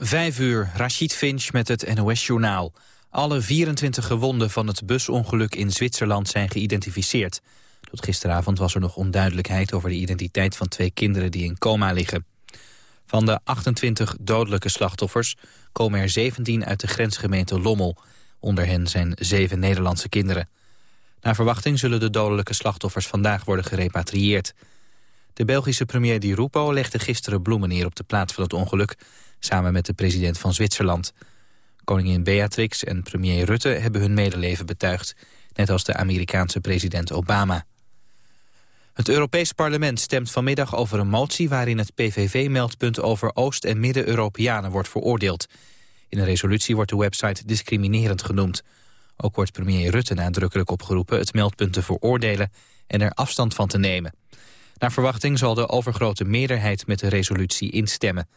Vijf uur, Rachid Finch met het NOS-journaal. Alle 24 gewonden van het busongeluk in Zwitserland zijn geïdentificeerd. Tot gisteravond was er nog onduidelijkheid over de identiteit van twee kinderen die in coma liggen. Van de 28 dodelijke slachtoffers komen er 17 uit de grensgemeente Lommel. Onder hen zijn zeven Nederlandse kinderen. Naar verwachting zullen de dodelijke slachtoffers vandaag worden gerepatrieerd. De Belgische premier Di Rupo legde gisteren bloemen neer op de plaats van het ongeluk samen met de president van Zwitserland. Koningin Beatrix en premier Rutte hebben hun medeleven betuigd... net als de Amerikaanse president Obama. Het Europees Parlement stemt vanmiddag over een motie... waarin het PVV-meldpunt over Oost- en Midden-Europeanen wordt veroordeeld. In een resolutie wordt de website discriminerend genoemd. Ook wordt premier Rutte nadrukkelijk opgeroepen... het meldpunt te veroordelen en er afstand van te nemen. Naar verwachting zal de overgrote meerderheid met de resolutie instemmen.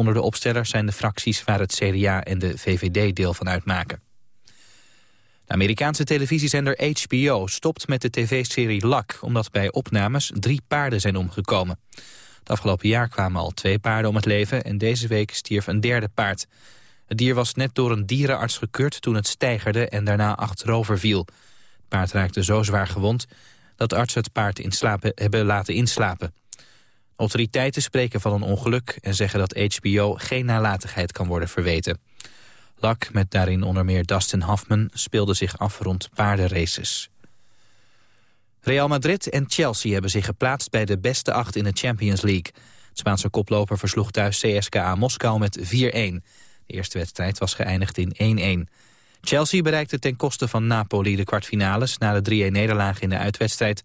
Onder de opstellers zijn de fracties waar het CDA en de VVD deel van uitmaken. De Amerikaanse televisiezender HBO stopt met de tv-serie Luck... omdat bij opnames drie paarden zijn omgekomen. Het afgelopen jaar kwamen al twee paarden om het leven... en deze week stierf een derde paard. Het dier was net door een dierenarts gekeurd toen het stijgerde... en daarna achterover viel. Het paard raakte zo zwaar gewond dat artsen het paard in slapen hebben laten inslapen. Autoriteiten spreken van een ongeluk en zeggen dat HBO geen nalatigheid kan worden verweten. Lak, met daarin onder meer Dustin Hoffman, speelde zich af rond paardenraces. Real Madrid en Chelsea hebben zich geplaatst bij de beste acht in de Champions League. Het Spaanse koploper versloeg thuis CSKA Moskou met 4-1. De eerste wedstrijd was geëindigd in 1-1. Chelsea bereikte ten koste van Napoli de kwartfinales. Na de 3-1-nederlaag in de uitwedstrijd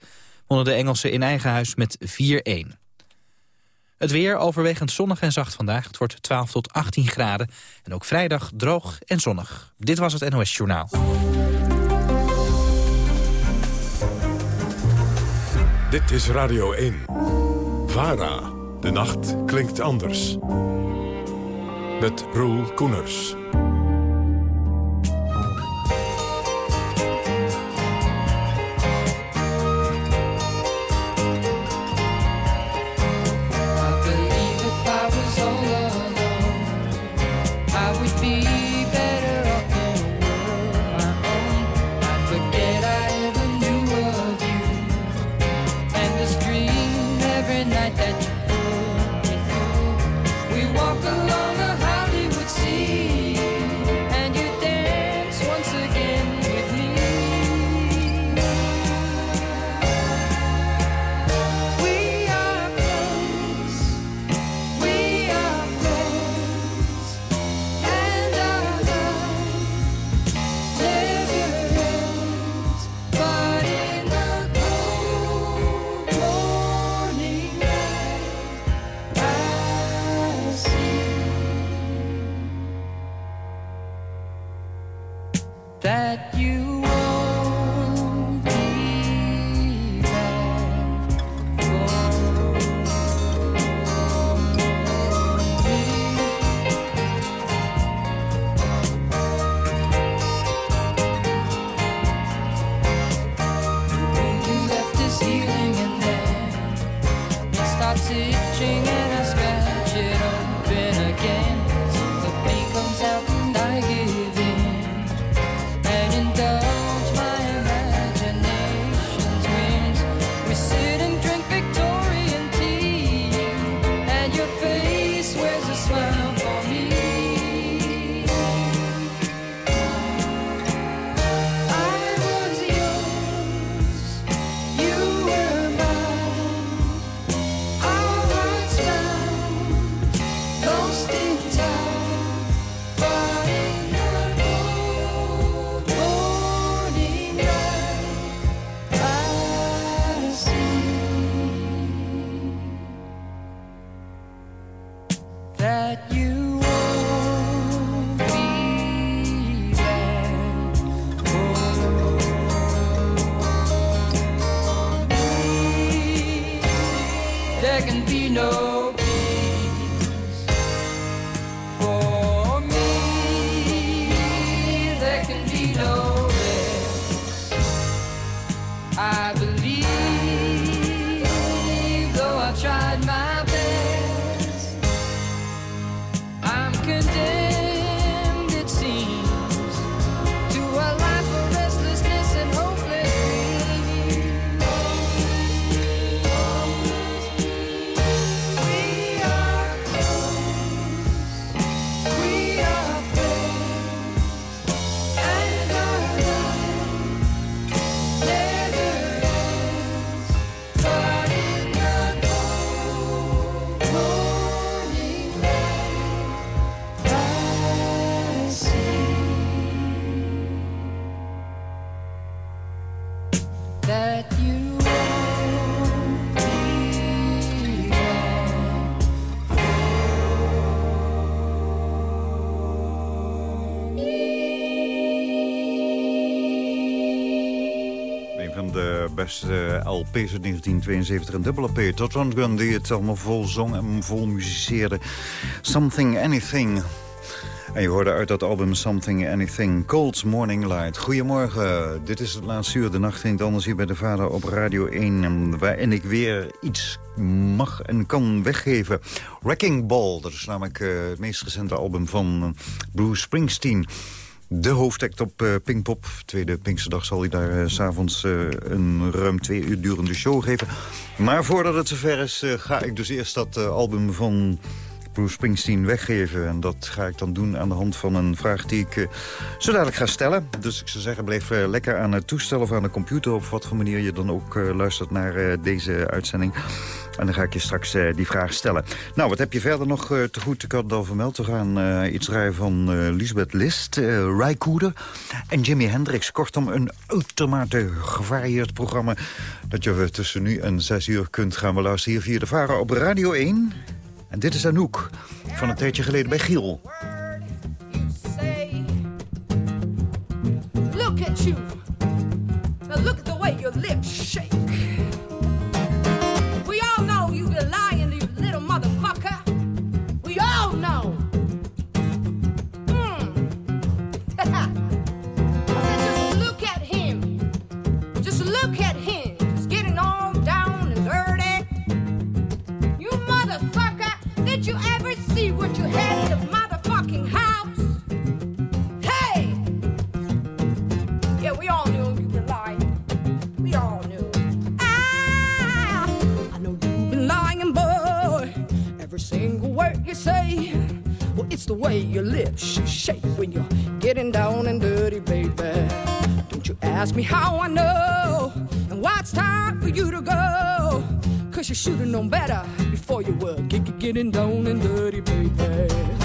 wonnen de Engelsen in eigen huis met 4-1. Het weer overwegend zonnig en zacht vandaag. Het wordt 12 tot 18 graden. En ook vrijdag droog en zonnig. Dit was het NOS Journaal. Dit is Radio 1. VARA. De nacht klinkt anders. Met Roel Koeners. Een van de beste LP's uit 1972. en dubbele P. Tot Ron Gun die het allemaal vol zong en vol muziceren. Something Anything. En je hoorde uit dat album Something Anything, Cold's Morning Light. Goedemorgen, dit is het laatste uur, de nacht ging anders hier bij de Vader op Radio 1... waarin ik weer iets mag en kan weggeven. Wrecking Ball, dat is namelijk uh, het meest recente album van uh, Bruce Springsteen... De hoofdact op uh, Pinkpop. Tweede Pinksterdag zal hij daar uh, s'avonds een ruim twee uur durende show geven. Maar voordat het zover is, ga ik dus eerst dat album van Bruce Springsteen weggeven. En dat ga ik dan doen aan de hand van een vraag die ik uh, zo dadelijk ga stellen. Dus ik zou zeggen, blijf uh, lekker aan het toestel of aan de computer... op wat voor manier je dan ook uh, luistert naar deze uitzending. En dan ga ik je straks die vraag stellen. Nou, wat heb je verder nog te goed? Ik had het al vermeld. We gaan iets draaien van Lisbeth List, uh, Rijkoeder en Jimi Hendrix. Kortom, een uitermate gevarieerd programma... dat je tussen nu en zes uur kunt gaan beluisteren hier via de Varen op Radio 1... En dit is Anouk, van een tijdje geleden bij Giel. It's the way your lips shake when you're getting down and dirty, baby. Don't you ask me how I know and why it's time for you to go. Cause you should've known better before you were get, get, getting down and dirty, baby.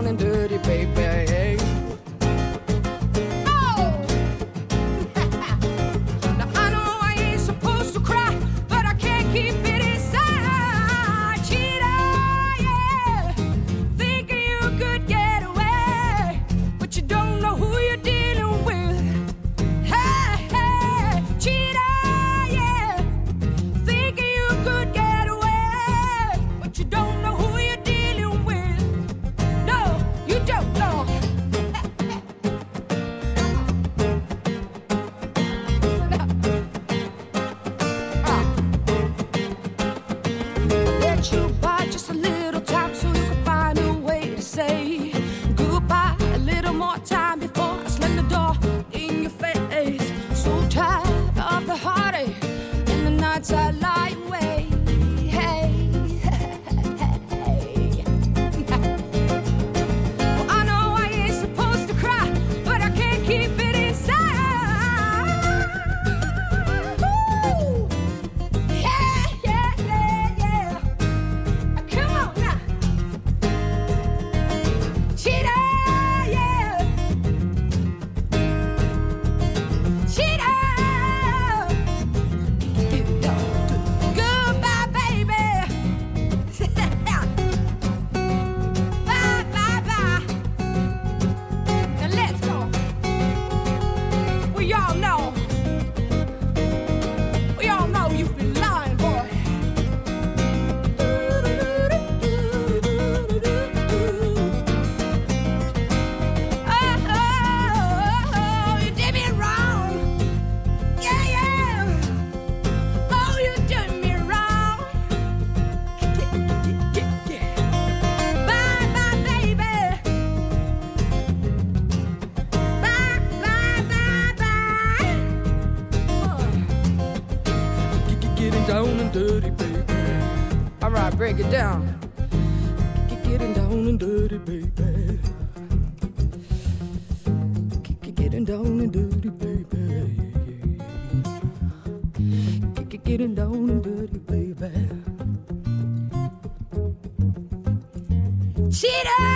Cheater!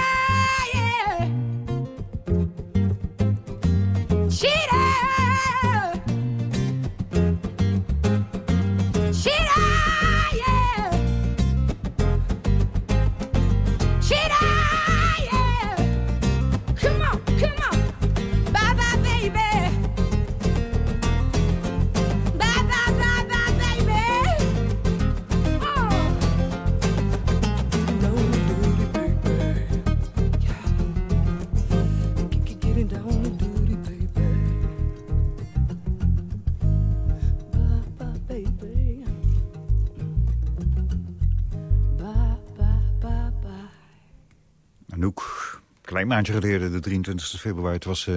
Klein maandje geleden, de 23 februari. Het was uh,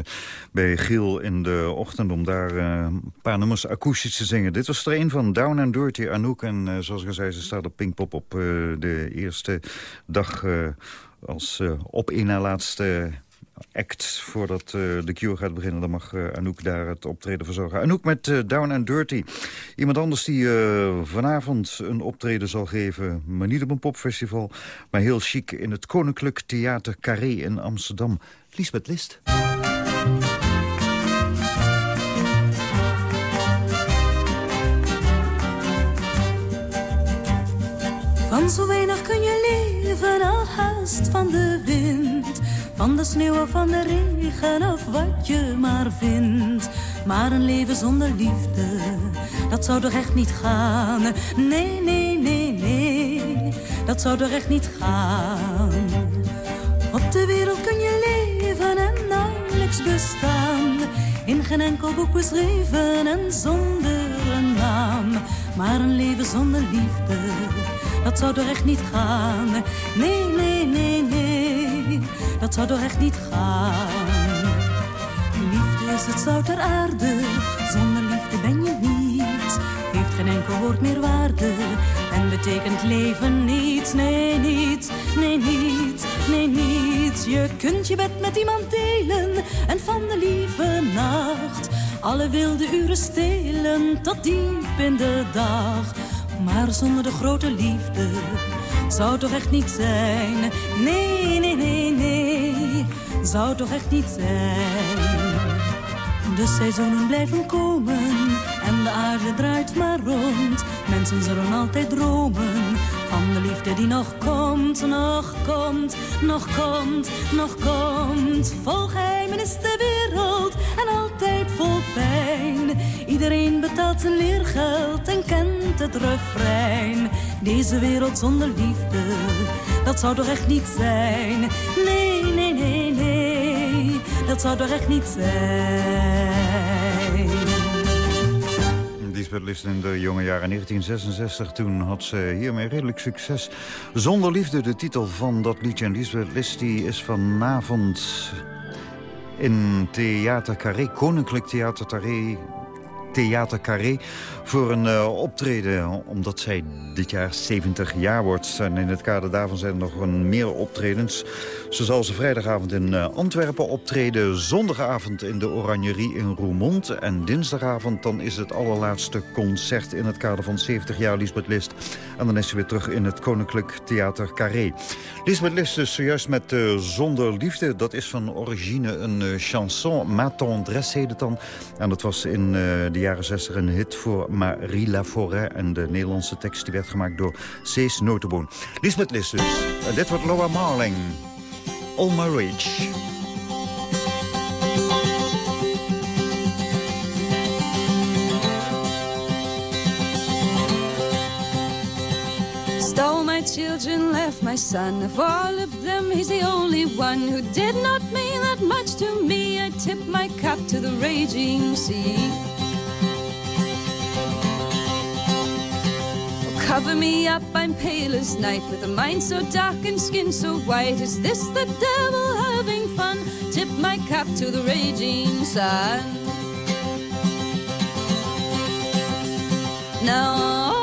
bij Giel in de ochtend om daar uh, een paar nummers akoestisch te zingen. Dit was er een van Down and Dirty, Anouk. En uh, zoals ik al zei, ze staat op Pinkpop op de eerste dag als op één na laatste act voordat uh, de Cure gaat beginnen. Dan mag uh, Anouk daar het optreden verzorgen. Anouk met uh, Down and Dirty. Iemand anders die vanavond een optreden zal geven. Maar niet op een popfestival, maar heel chic in het Koninklijk Theater Carré in Amsterdam. Lisbeth List. Van zo weinig kun je leven al haast van de wind van de sneeuw of van de regen of wat je maar vindt. Maar een leven zonder liefde, dat zou toch echt niet gaan. Nee, nee, nee, nee, dat zou toch echt niet gaan. Op de wereld kun je leven en nauwelijks bestaan. In geen enkel boek beschreven en zonder een naam. Maar een leven zonder liefde, dat zou toch echt niet gaan. Nee, nee, nee, nee dat zou toch echt niet gaan. Liefde is het zout ter aarde, zonder liefde ben je niet. Heeft geen enkel woord meer waarde en betekent leven niet. Nee, niet, nee, niet, nee, niet. Je kunt je bed met iemand delen en van de lieve nacht alle wilde uren stelen tot diep in de dag. Maar zonder de grote liefde zou toch echt niet zijn. Nee, nee, nee, nee, zou toch echt niet zijn. De seizoenen blijven komen en de aarde draait maar rond. Mensen zullen altijd dromen van de liefde die nog komt, nog komt, nog komt, nog komt. Vol geheimen is de wereld en altijd vol pijn. Iedereen betaalt zijn leergeld en kent het refrein. Deze wereld zonder liefde, dat zou toch echt niet zijn. Nee, nee, nee, nee, dat zou toch echt niet zijn. Lisbeth List in de jonge jaren 1966. Toen had ze hiermee redelijk succes. Zonder liefde, de titel van dat liedje. En Lisbeth List is vanavond in Theater Carré, Koninklijk Theater Carré Theater Carré voor een uh, optreden. Omdat zij dit jaar 70 jaar wordt. En in het kader daarvan zijn er nog een meer optredens. Zo zal ze vrijdagavond in uh, Antwerpen optreden. Zondagavond in de Oranjerie in Roermond. En dinsdagavond dan is het allerlaatste concert in het kader van 70 jaar Lisbeth List. En dan is ze weer terug in het Koninklijk Theater Carré. Lisbeth List dus zojuist met uh, Zonder Liefde. Dat is van origine een chanson. Ma tendresse heet het dan. En dat was in de jaren 60 een hit voor Marie Laforêt. En de Nederlandse tekst die werd gemaakt door Cees Notenboon. Lisbeth dus. Uh, dit wordt Laura Marling. All My Rage. Stole my children, left my son. Of all of them, he's the only one who did not mean that much to me. I tip my cap to the raging sea. Cover me up, I'm pale as night, with a mind so dark and skin so white. Is this the devil having fun? Tip my cap to the raging sun. Now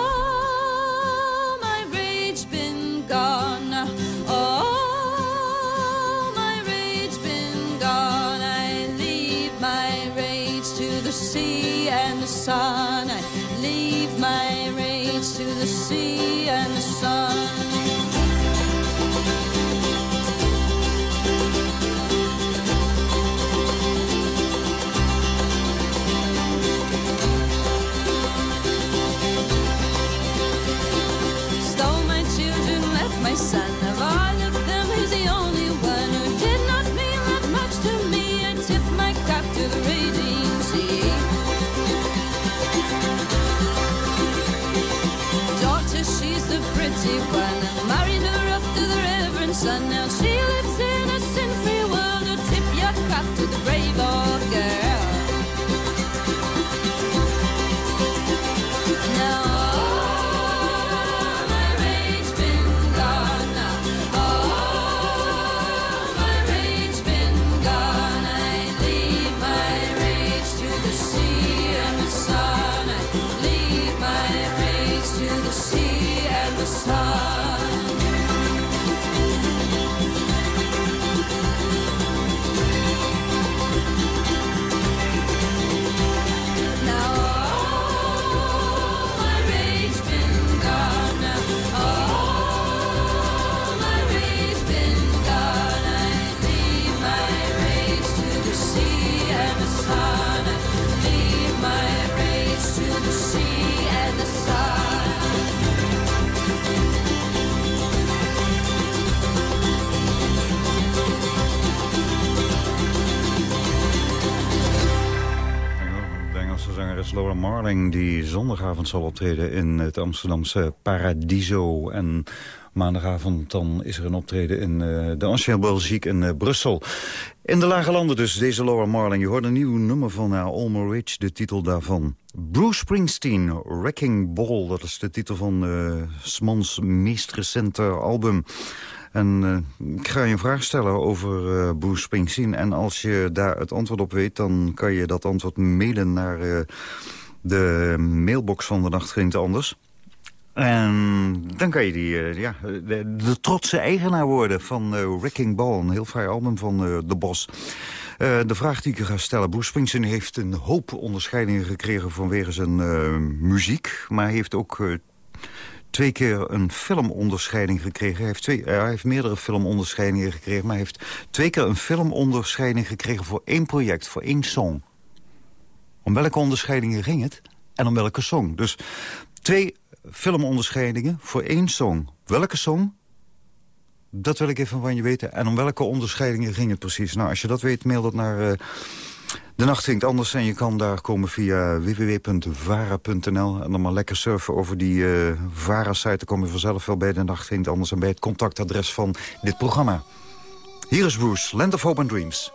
zondagavond zal optreden in het Amsterdamse Paradiso. En maandagavond dan is er een optreden in eh, de Ancien Belgique in eh, Brussel. In de Lage Landen dus, deze Laura Marling. Je hoort een nieuw nummer van haar, Alma Ridge, de titel daarvan. Bruce Springsteen, Wrecking Ball, dat is de titel van Smans meest recente album. En eh, ik ga je een vraag stellen over eh, Bruce Springsteen. En als je daar het antwoord op weet, dan kan je dat antwoord mailen naar eh, de mailbox van de Nacht Klinkt Anders. En dan kan je die, eh, ja, de, de trotse eigenaar worden van eh, Wrecking Ball. Een heel fraai album van eh, Boss. Eh, de vraag die ik ga stellen. Bruce Springsteen heeft een hoop onderscheidingen gekregen vanwege zijn muziek. Maar heeft ook twee keer een filmonderscheiding gekregen. Hij heeft, twee, hij heeft meerdere filmonderscheidingen gekregen... maar hij heeft twee keer een filmonderscheiding gekregen voor één project, voor één song. Om welke onderscheidingen ging het? En om welke song? Dus twee filmonderscheidingen voor één song. Welke song? Dat wil ik even van je weten. En om welke onderscheidingen ging het precies? Nou, als je dat weet, mail dat naar... eh, de nacht zingt anders en je kan daar komen via www.vara.nl. En dan maar lekker surfen over die eh Vara-site. Dan kom je vanzelf wel bij de nacht zingt anders... en bij het contactadres van dit programma. Hier is Bruce, Land of Hope and Dreams.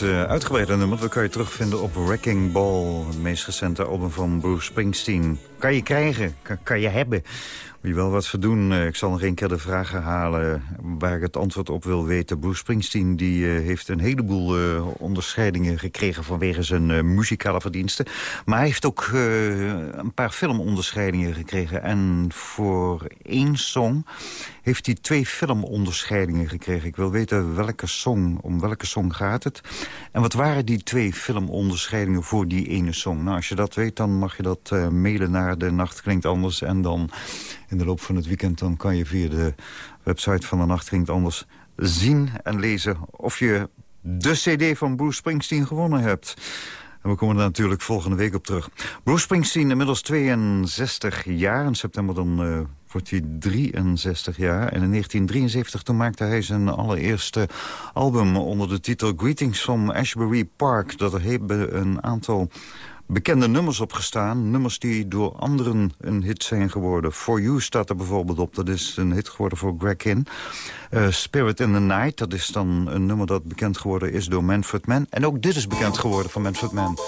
Dit eh, uitgebreide nummer dat kan je terugvinden op Wrecking Ball. Het meest recente album van Bruce Springsteen. Kan je krijgen, kan, je hebben. Moet je wel wat voor doen. Eh, ik zal nog een keer de vraag herhalen waar ik het antwoord op wil weten. Bruce Springsteen die, eh, heeft een heleboel eh, onderscheidingen gekregen... vanwege zijn eh, muzikale verdiensten. Maar hij heeft ook een paar filmonderscheidingen gekregen. En voor één song heeft hij twee filmonderscheidingen gekregen. Ik wil weten welke song, om welke song gaat het. En wat waren die twee filmonderscheidingen voor die ene song? Nou, als je dat weet, dan mag je dat mailen naar De Nacht Klinkt Anders. En dan in de loop van het weekend dan kan je via de website van De Nacht Klinkt Anders zien en lezen... of je de cd van Bruce Springsteen gewonnen hebt. En we komen er natuurlijk volgende week op terug. Bruce Springsteen, inmiddels 62 jaar. In september dan eh, wordt hij 63 jaar. En in 1973 toen maakte hij zijn allereerste album... onder de titel Greetings from Ashbury Park. Dat hebben een aantal bekende nummers op gestaan. Nummers die door anderen een hit zijn geworden. For You staat er bijvoorbeeld op. Dat is een hit geworden voor Greg Kinn. Eh, Spirit in the Night, dat is dan een nummer dat bekend geworden is door Manfred Mann. En ook dit is bekend geworden van Manfred Mann.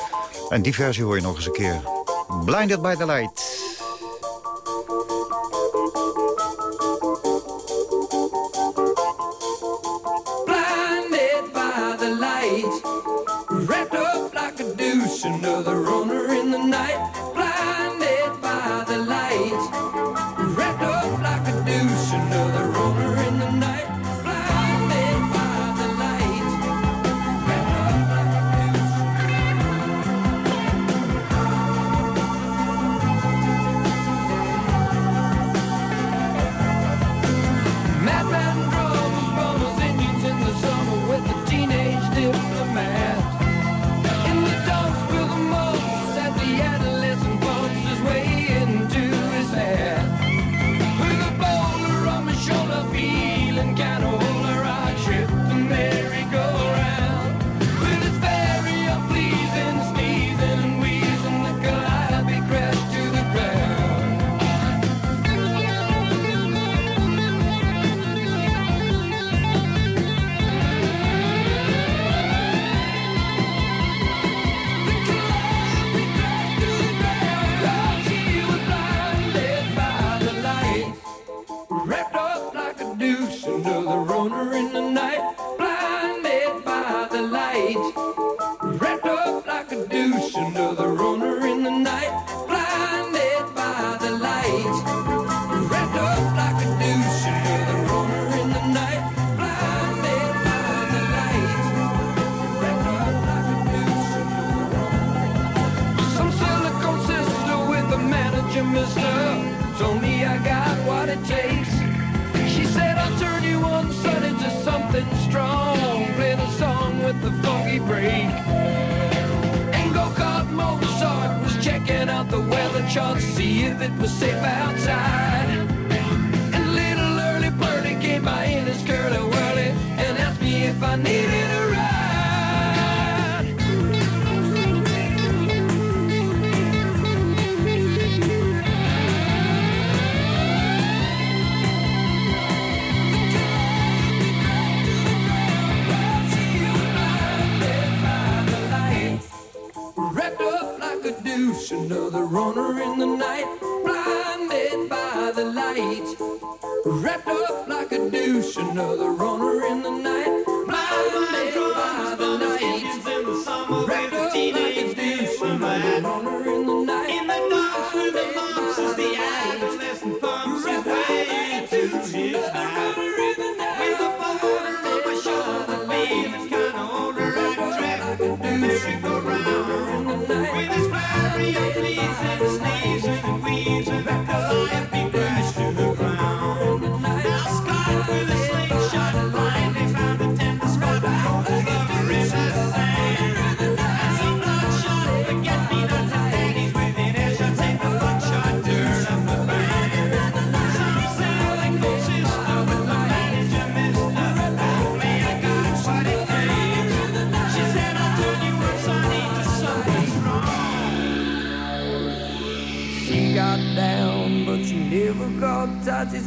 En die versie hoor je nog eens een keer. Blinded by the Light.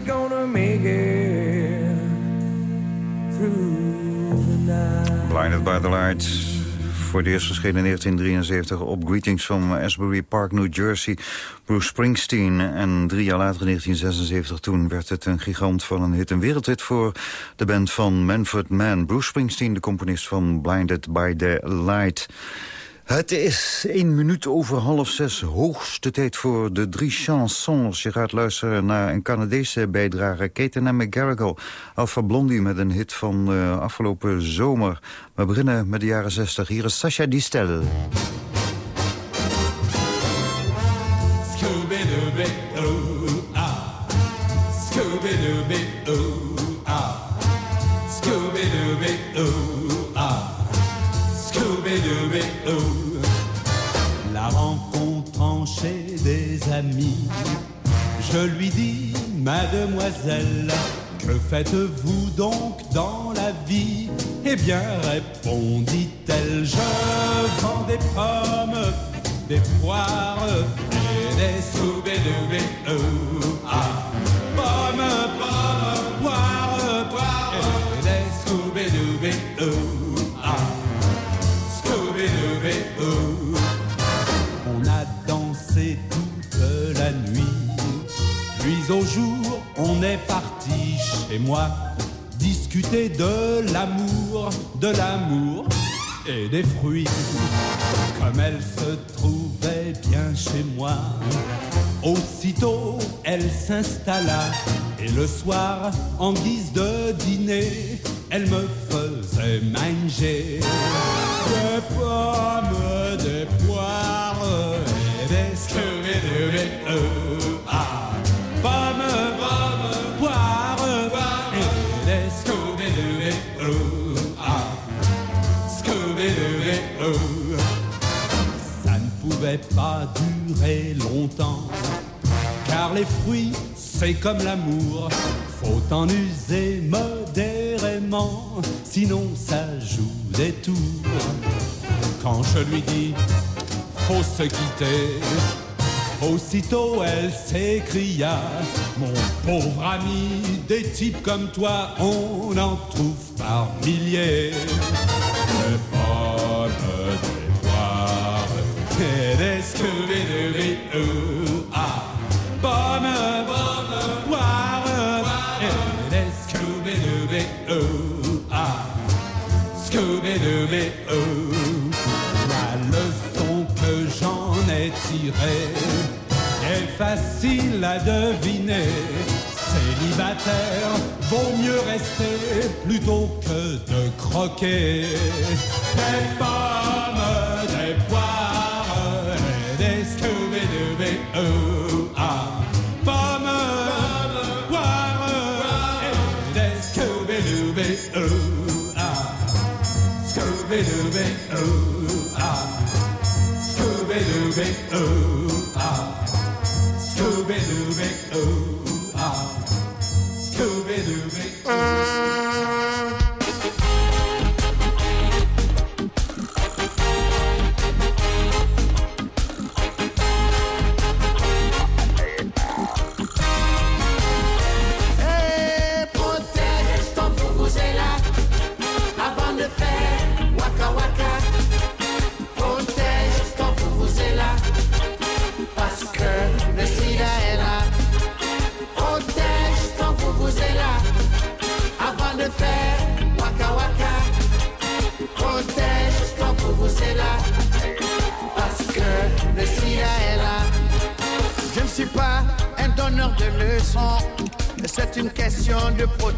Gonna make through the night. Blinded by the Light. Voor het eerst verschenen in 1973 op Greetings from Asbury Park, New Jersey. Bruce Springsteen. En drie jaar later, in 1976, toen werd het een gigant van een hit. Een wereldhit voor de band van Manfred Mann. Bruce Springsteen, de componist van Blinded by the Light. Het is één minuut over half zes, hoogste tijd voor de drie chansons. Je gaat luisteren naar een Canadese bijdrage, Kate en McGarrigle. Alpha Blondie met een hit van uh, afgelopen zomer. We beginnen met de jaren zestig. Hier is Sasha Distel. Scooby-Dooby-Ooh-ah Mademoiselle Que faites-vous donc dans la vie? Eh bien, répondit-elle Je vends des pommes, des poires Et des Scooby-Dooby-Ooh-ah Pommes, est parti chez moi Discuter de l'amour, de l'amour et des fruits. Comme elle se trouvait bien chez moi. Aussitôt, elle s'installa Et le soir, en guise de dîner Elle me faisait manger Des pommes, des poires Et des pas durer longtemps. Car les fruits, c'est comme l'amour. Faut en user modérément Sinon ça joue des tours. Quand je lui dis Faut se quitter Aussitôt elle s'écria Mon pauvre ami, des types comme toi On en trouve par milliers des Scooby-Dooby-Ooh-ah Pommes, pommes, poires Et des Scooby-Dooby-Ooh-ah Scooby-Dooby-Ooh La leçon que j'en ai tirée est facile à deviner. Célibataire, vaut mieux rester plutôt que de croquer. Des Oh.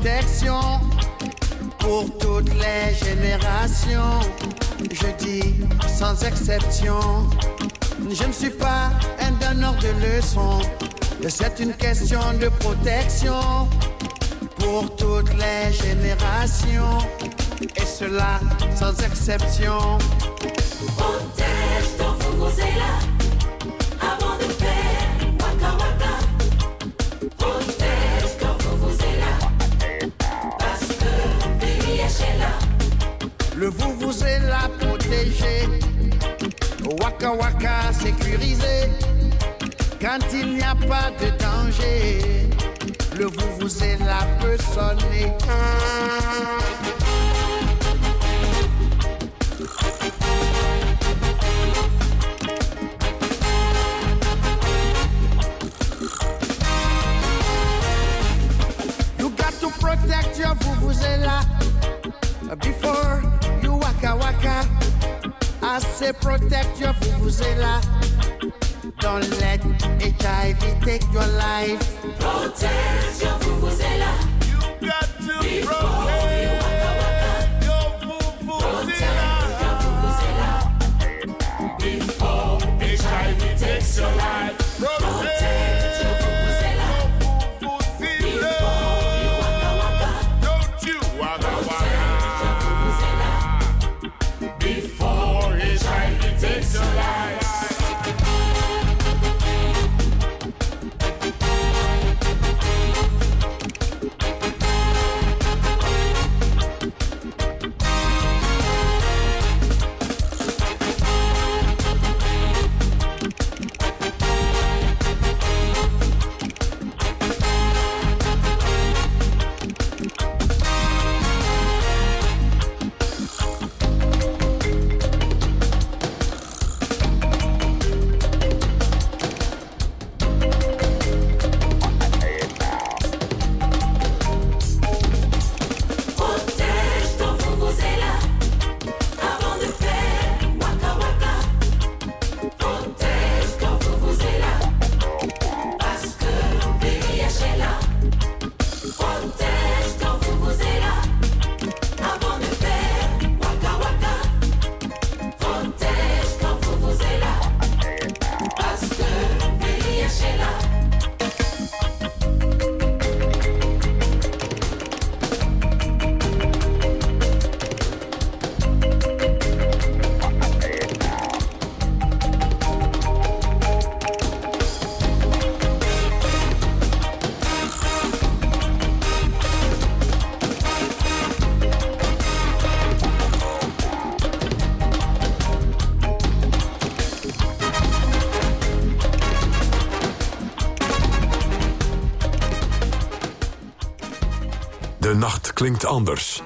Protection pour toutes les générations. Je dis sans exception. Je ne suis pas un donneur de leçons. C'est une question de protection pour toutes les générations. Et cela sans exception. Protège ton là waka sécurisé, quand il n'y a pas de danger, le vous vous est là peut sonner. protect your fufuzela. Don't let HIV take your life. Protect your fufuzela. You got to klinkt anders.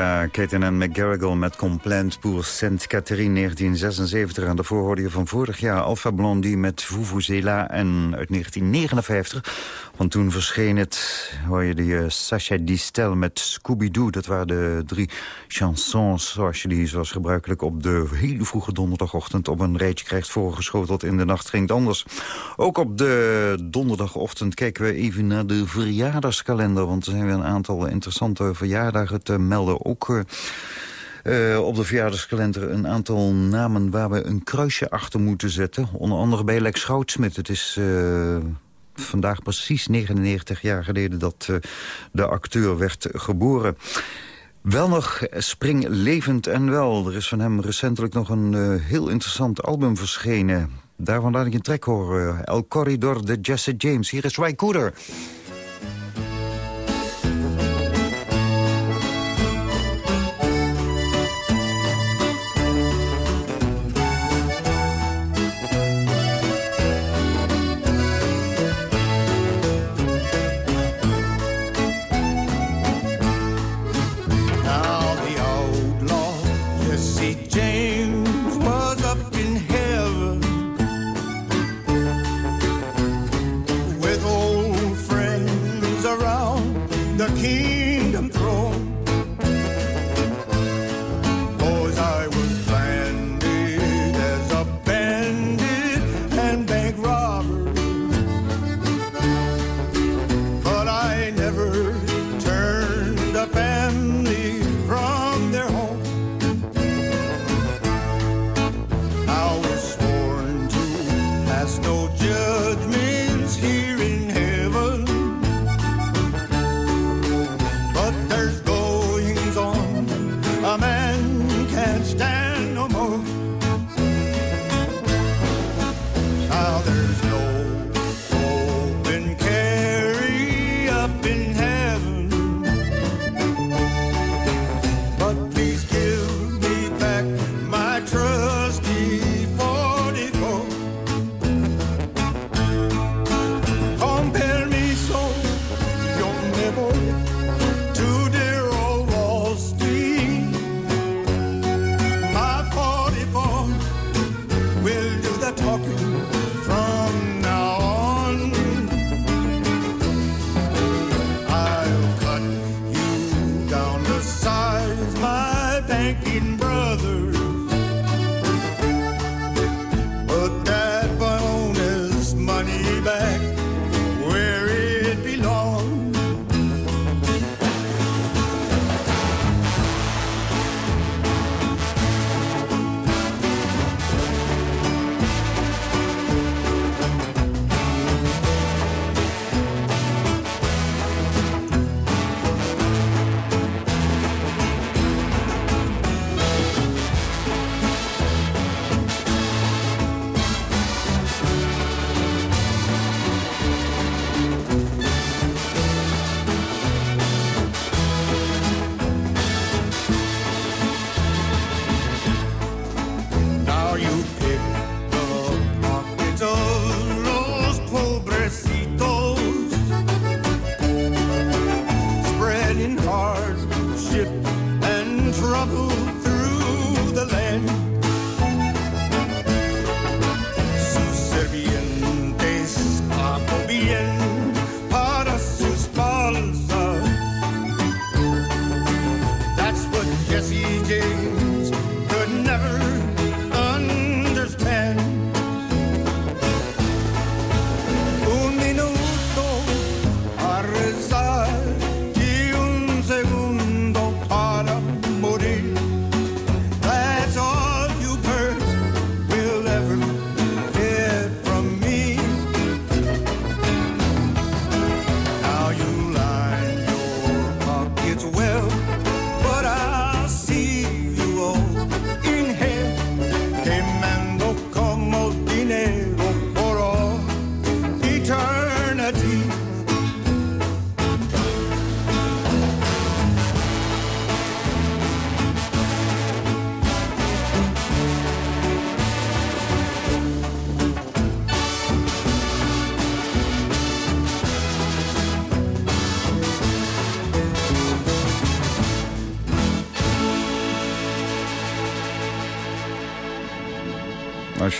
Canada, Katen McGarrigle met Complaint pour Sainte-Catherine 1976. En daarvoor hoorde van vorig jaar Alpha Blondie met Vuvuzela. En uit 1959, want toen verscheen het, hoor je die uh, Sacha Distel met Scooby-Doo. Dat waren de drie chansons zoals je die zoals gebruikelijk op de hele vroege donderdagochtend op een rijtje krijgt voorgeschoteld. In de nacht ging het anders. Ook op de donderdagochtend kijken we even naar de verjaardagskalender. Want er zijn weer een aantal interessante verjaardagen te melden. Ook... Uh, uh, op de verjaardagskalender een aantal namen waar we een kruisje achter moeten zetten. Onder andere bij Lex Goudsmit. Het is uh, vandaag precies 99 jaar geleden dat de acteur werd geboren. Wel nog spring levend en wel. Er is van hem recentelijk nog een heel interessant album verschenen. Daarvan laat ik een track horen. El Corridor de Jesse James. Hier is Ray. stand.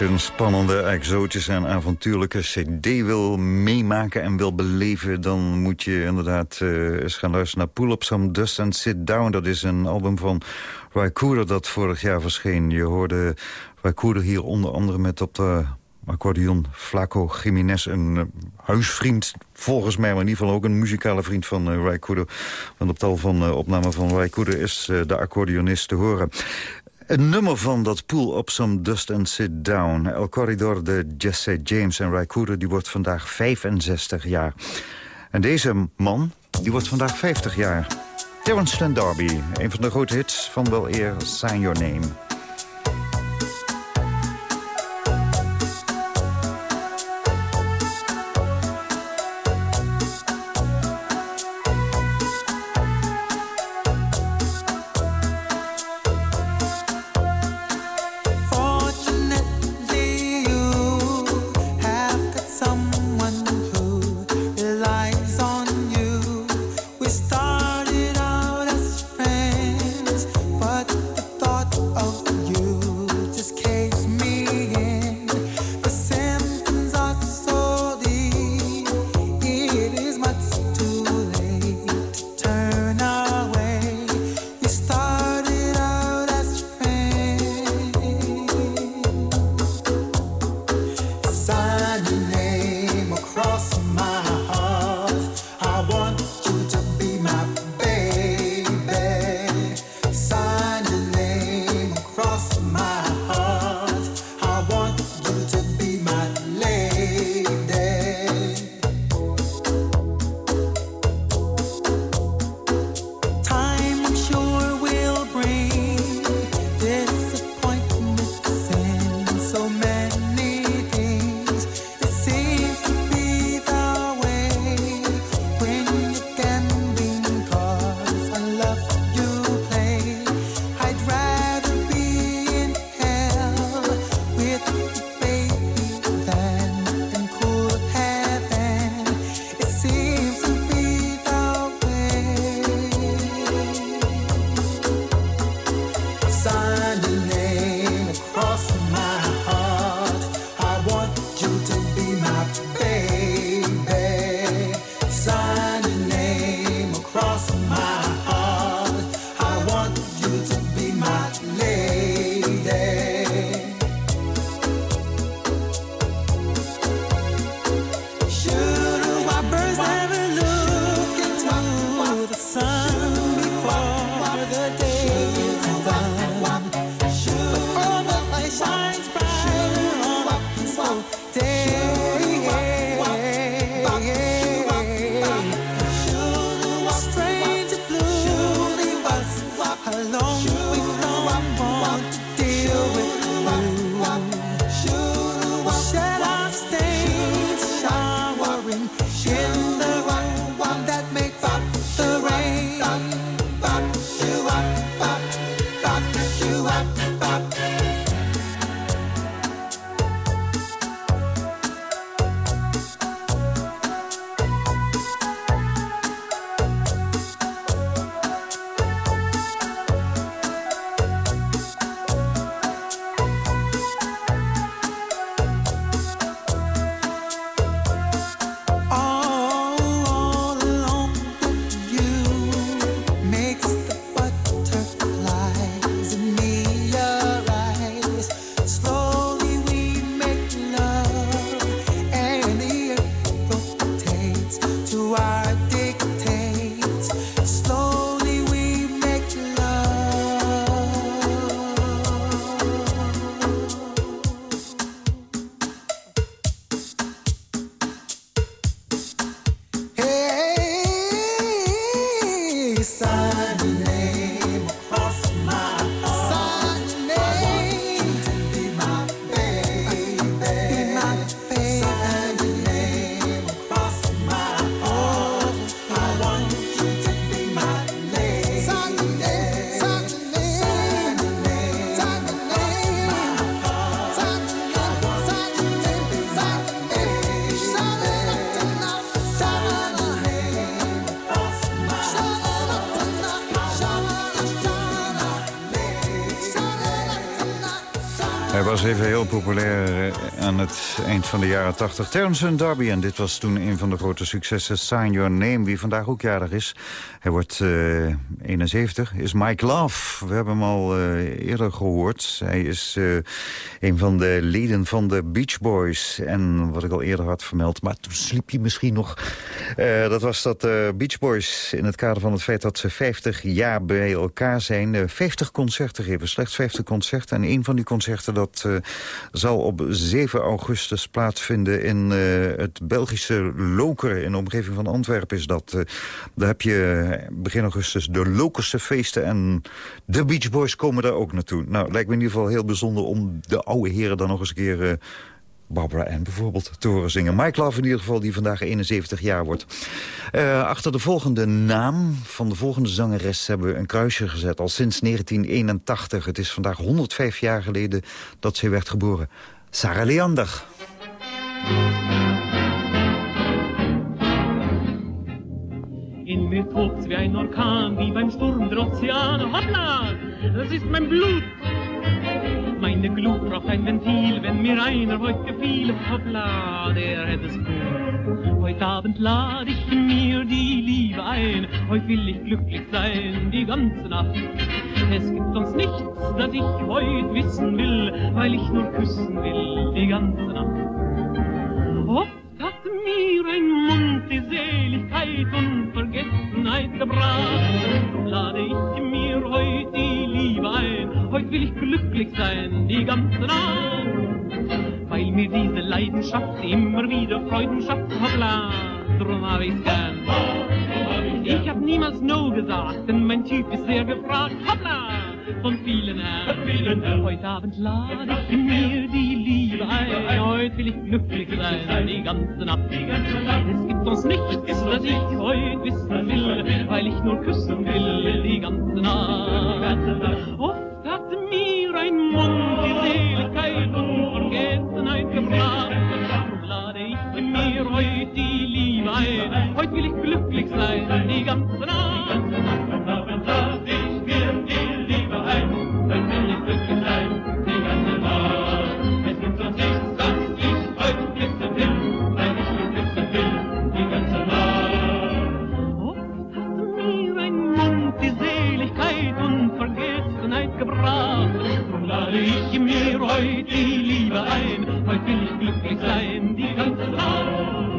Je een spannende, exotische en avontuurlijke cd wil meemaken en wil beleven... dan moet je inderdaad uh, eens gaan luisteren naar Pull Up Some Dust and Sit Down. Dat is een album van Raikuda dat vorig jaar verscheen. Je hoorde Raikuda hier onder andere met op de accordeon Flaco Jiménez, een uh, huisvriend volgens mij, maar in ieder geval ook een muzikale vriend van uh, Raikuda. Want op tal van uh, opnamen van Raikuda is de accordeonist te horen. Een nummer van dat Pull Up Some Dust and Sit Down. El Corridor de Jesse James en Raikuda, die wordt vandaag 65 jaar. En deze man, die wordt vandaag 50 jaar. Terence Stan Darby, een van de grote hits van wel eer Sign Your Name. Even heel populair eh, aan het eind van de jaren 80. Terence Darby, en dit was toen een van de grote successen. Sign Your Name, wie vandaag ook jarig is. Hij wordt eh 71, is Mike Love. We hebben hem al eh, eerder gehoord. Hij is eh, een van de leden van de Beach Boys. En wat ik al eerder had vermeld, maar toen sliep hij misschien nog. Eh, dat was dat eh, Beach Boys in het kader van het feit dat ze 50 jaar bij elkaar zijn. eh, 50 concerten geven, slechts 50 concerten. En een van die concerten dat eh, zal op 7 augustus plaatsvinden in eh, het Belgische Lokeren. In de omgeving van Antwerpen is dat. eh, daar heb je eh, begin augustus de Lokerse feesten en de Beach Boys komen daar ook naartoe. Nou, lijkt me in ieder geval heel bijzonder om de oude heren dan nog eens een keer... Barbara Ann bijvoorbeeld te horen zingen. Mike Love in ieder geval, die vandaag 71 jaar wordt. Achter de volgende naam van de volgende zangeres hebben we een kruisje gezet. Al sinds 1981. Het is vandaag 105 jaar geleden dat zij werd geboren. Sarah Leander. Mir tobt's wie ein Orkan, wie beim Sturm der Ozeane. Hoppla, das ist mein Blut. Meine Glut braucht ein Ventil, wenn mir einer heute gefiel. Hoppla, der hätte es gut. Heute Abend lad ich mir die Liebe ein. Heute will ich glücklich sein, die ganze Nacht. Es gibt sonst nichts, das ich heute wissen will, weil ich nur küssen will, die ganze Nacht. Oft hat mir ein Mund die Seligkeit und Vergessenheit gebracht. Drum lade ich mir heute die Liebe ein. Heute will ich glücklich sein, die ganze Nacht. Weil mir diese Leidenschaft immer wieder Freuden schafft, hoppla, drum hab ich's gern. Ich hab niemals No gesagt, denn mein Typ ist sehr gefragt, hoppla, von vielen Herren. Heute Abend lade ich mir die heute will ich glücklich sein, die ganze Nacht. Es gibt uns. Lade ich mir heute die Liebe ein. Heute will ich glücklich sein, die ganze Nacht.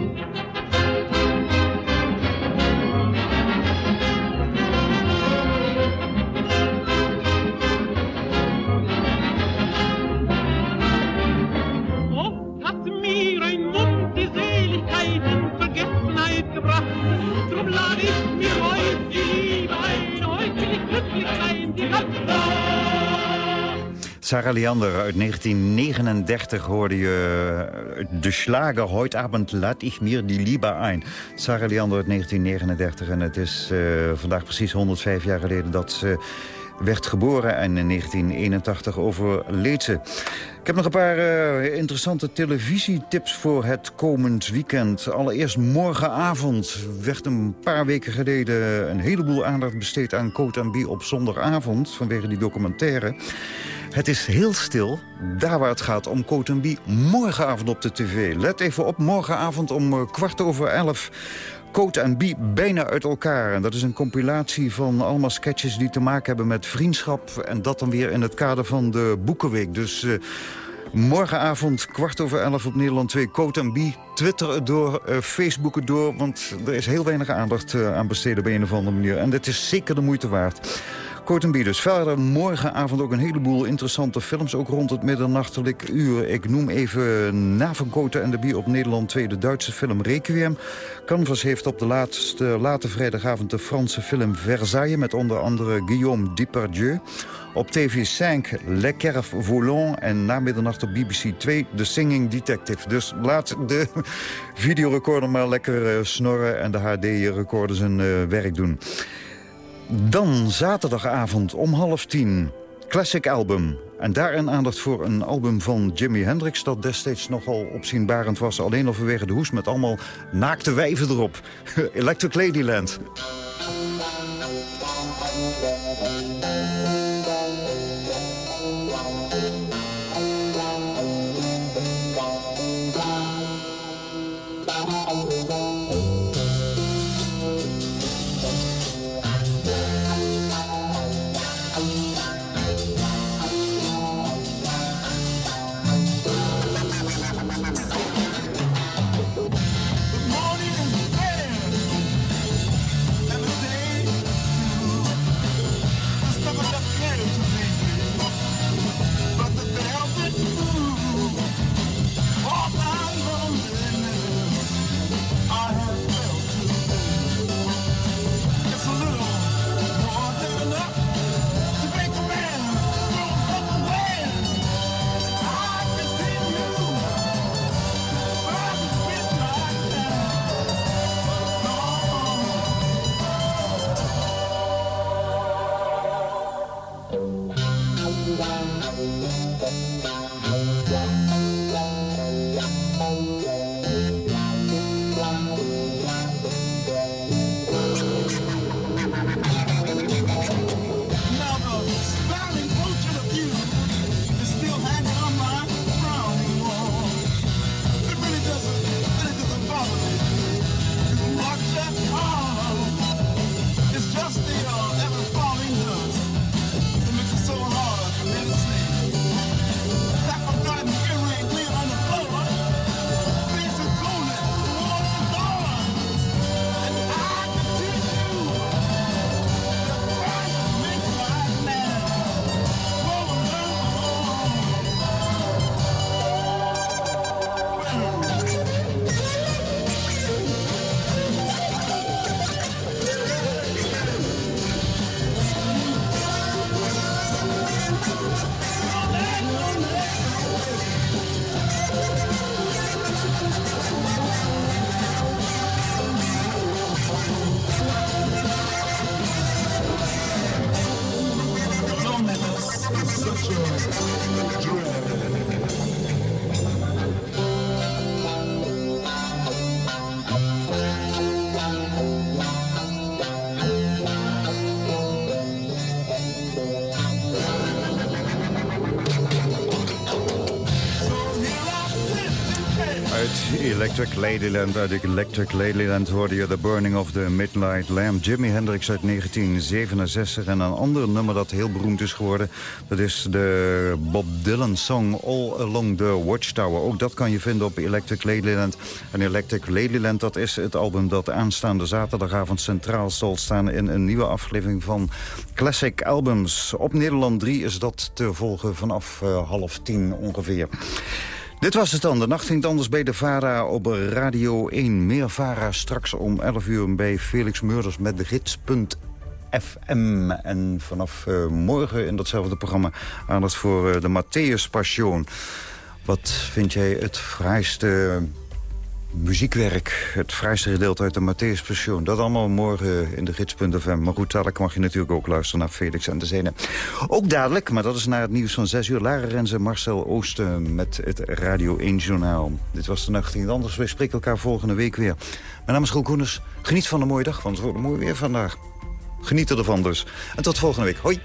Sarah Leander uit 1939 hoorde je eh, de slager Heute Abend laat ich mir die Liebe ein. Sarah Leander uit 1939 en het is eh, vandaag precies 105 jaar geleden dat ze werd geboren en in 1981 overleed ze. Ik heb nog een paar eh, interessante televisietips voor het komend weekend. Allereerst morgenavond werd een paar weken geleden... een heleboel aandacht besteed aan Cote op zondagavond... vanwege die documentaire. Het is heel stil, daar waar het gaat om Cote morgenavond op de tv. Let even op, morgenavond om eh, kwart over elf... Coat en Bie bijna uit elkaar. En dat is een compilatie van allemaal sketches die te maken hebben met vriendschap. En dat dan weer in het kader van de Boekenweek. Dus eh, morgenavond, kwart over elf op Nederland 2, Coat en Bie. Twitter het door, eh, Facebook het door. Want er is heel weinig aandacht aan besteden op een of andere manier. En dit is zeker de moeite waard. Dus. Verder morgenavond ook een heleboel interessante films. Ook rond het middernachtelijk uur. Ik noem even na van Cote en de Bier op Nederland 2 de Duitse film Requiem. Canvas heeft op de laatste, late vrijdagavond de Franse film Versailles... met onder andere Guillaume Depardieu. Op TV5 Le Kerf Volant en na middernacht op BBC 2 The Singing Detective. Dus laat de videorecorder maar lekker eh, snorren en de HD-recorder zijn eh, werk doen. Dan zaterdagavond om half tien. Classic album. En daarin aandacht voor een album van Jimi Hendrix... dat destijds nogal opzienbarend was. Alleen al vanwege de hoes met allemaal naakte wijven erop. Electric Ladyland. Electric Ladyland, uit Electric Ladyland hoorde je The Burning of the Midnight Lamp. Jimi Hendrix uit 1967 en een ander nummer dat heel beroemd is geworden. Dat is de Bob Dylan song All Along the Watchtower. Ook dat kan je vinden op Electric Ladyland. En Electric Ladyland, dat is het album dat aanstaande zaterdagavond centraal zal staan... in een nieuwe aflevering van Classic Albums. Op Nederland 3 is dat te volgen vanaf uh, half tien ongeveer. Dit was het dan. De nacht ging anders bij de VARA op Radio 1. Meer VARA straks om 11 uur bij Felix Meurders met de gids.fm. En vanaf uh, morgen in datzelfde programma aandacht voor uh, de Matthäus Passion. Wat vind jij het fraaiste muziekwerk, het vrijste gedeelte uit de Matthäus Passion. Dat allemaal morgen in de gids.fm. Maar goed, dadelijk mag je natuurlijk ook luisteren naar Felix en de Zenen. Ook dadelijk, maar dat is naar het nieuws van 6 uur... Lara Marcel Oosten met het Radio 1 Journaal. Dit was de nacht in anders. Wij spreken elkaar volgende week weer. Mijn naam is Roel Koeners. Geniet van een mooie dag, want het wordt mooi weer vandaag. Geniet ervan dus. En tot volgende week. Hoi.